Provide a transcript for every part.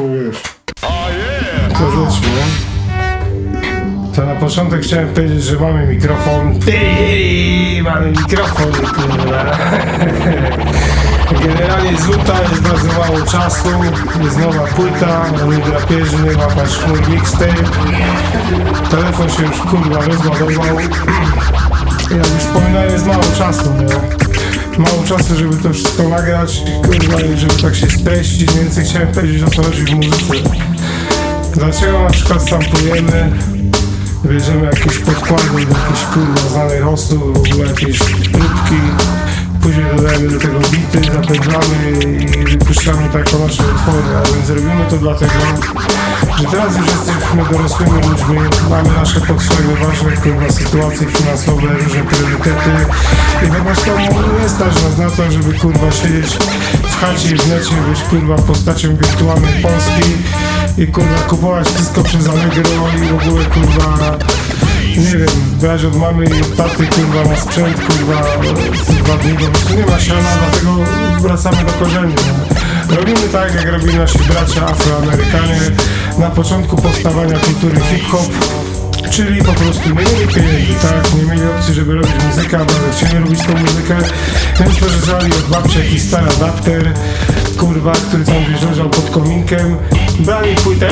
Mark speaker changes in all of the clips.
Speaker 1: wiesz, to nie? To na początek chciałem powiedzieć, że mamy mikrofon. Ty, mamy mikrofon, kurwa. Generalnie z luta jest bardzo mało czasu, jest nowa płyta, mamy drapieżny, łapać mój mixtape. Telefon się już kurwa rozładował. Jak już wspominałem, jest mało czasu, nie? Mało czasu, żeby to wszystko nagrać, kurwa, i żeby tak się streścić, więcej chciałem powiedzieć o co chodzi w muzyce. Dlaczego na przykład samplujemy, bierzemy jakieś podkłady do jakichś kurwa znanych hostów, w ogóle jakieś próbki, później dodajemy do tego bity, zapędzamy i wypuszczamy to jako nasze utwory, a więc robimy to dlatego, że teraz już jesteśmy dorosłymi ludźmi, mamy nasze potrzeby, ważne kurwa sytuacje finansowe, różne priorytety i po prostu nie stać nas na to, żeby kurwa siedzieć w chacie i w necie, być kurwa postacią wirtualnej Polski i kurwa kupować wszystko przez Allegro i w ogóle kurwa nie wiem, brać od mamy i od taty kurwa na sprzęt kurwa dwa dni, po prostu nie ma siana, dlatego wracamy do korzeni. nie? Robimy tak jak robili nasi bracia afroamerykanie na początku powstawania kultury hip-hop Czyli po prostu nie mieli pieniędzy, tak? Nie mieli opcji, żeby robić muzykę, albo chcieli robić tą muzykę, więc korzystali od babci jakiś stary adapter, kurwa, który tam gdzieś leżał pod kominkiem. Brali płytę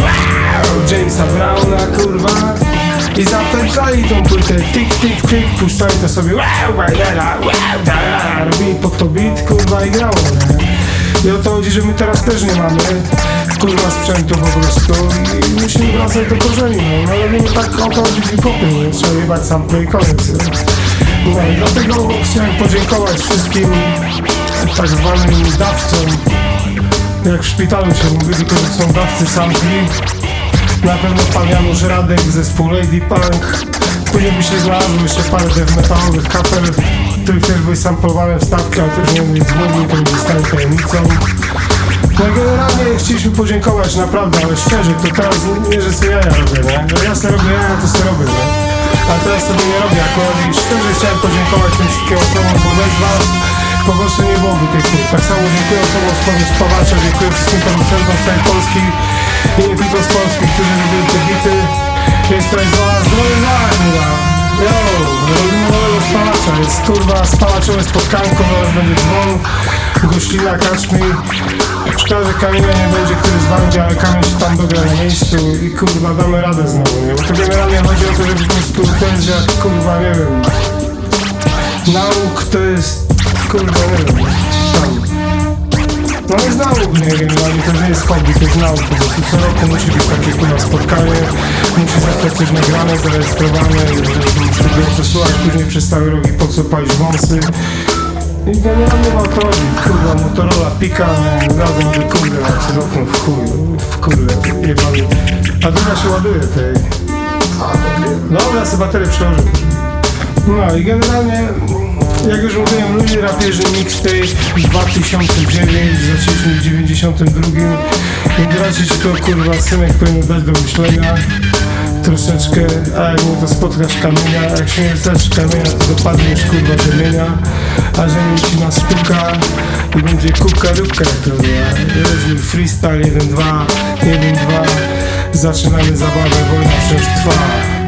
Speaker 1: Jamesa Browna, kurwa, i zapędzali tą płytę, tik, tik, tik, puszczali to sobie wow, wow, wow, da, pod to beat, kurwa, i grało, nie? I o to chodzi, że my teraz też nie mamy kurwa sprzętu po prostu i musimy wracać do korzeni, no. no robimy tak o to chodzi w hip-hopie, nie? Trzeba jebać sample i koniec. nie? No i dlatego chciałem podziękować wszystkim tak zwanym dawcom, jak w szpitalu się mówi, tylko że są dawcy sampli. Na pewno pan Janusz Radek, zespół Lady Punk. Później by się znalazło jeszcze parę death metalowych kapel, których też były samplowane wstawki, ale też nie nic mówił, to nie zostanie tajemnicą. No generalnie chcieliśmy podziękować naprawdę, ale szczerze, to teraz nie, że sobie jaja robię, nie? No ja sobie robię to sobie robię, nie? A teraz sobie nie robię akurat i szczerze chciałem podziękować tym wszystkim osobom, bo bez was po prostu nie byłoby tej płyty. Tak samo dziękuję osobom z Powiedz Pawacza, dziękuję wszystkim producentom z Polski i nie tylko z Polski, którzy robili te bity. Jest to jest dla kurwa. Yo, robimy spalacza, jest kurwa spalaczowe spotkanko, zaraz będzie dzwon, goślina, kaczmi. Szkoda, że kamienia nie będzie, który z wam ale kamień się tam dogra na miejscu i kurwa damy radę znowu, nie? Bo to generalnie chodzi o to, że po prostu to jest jak kurwa, nie wiem, nauk to jest, kurwa, wiem, tam. No jest nauk, nie generalnie, to nie jest hobby, to jest nauk po prostu. Co roku musi być takie kurwa spotkanie, musi zostać coś nagrane, zarejestrowane, żeby przesłuchać później przez cały rok i po co palić wąsy. I generalnie ma to kurwa, Motorola pika, no, razem kurde, jak się dotknął w chuj, w kurde, jebany. A druga się ładuje tej. Dobra, ja sobie baterię przełożę. No i generalnie, jak już mówiłem, ludzie rapierzy mixtape 2009, zaczęliśmy w 92 i raczej to kurwa synek powinien dać do myślenia. Troszeczkę, a jak nie to spotkasz kamienia, jak się nie znasz kamienia, to dopadniesz kurwa ziemienia, a ziemię ci nastuka i będzie kubka rybka jak to. Jest freestyle 1-2, 1-2, zaczynamy zabawę, wojna wciąż trwa.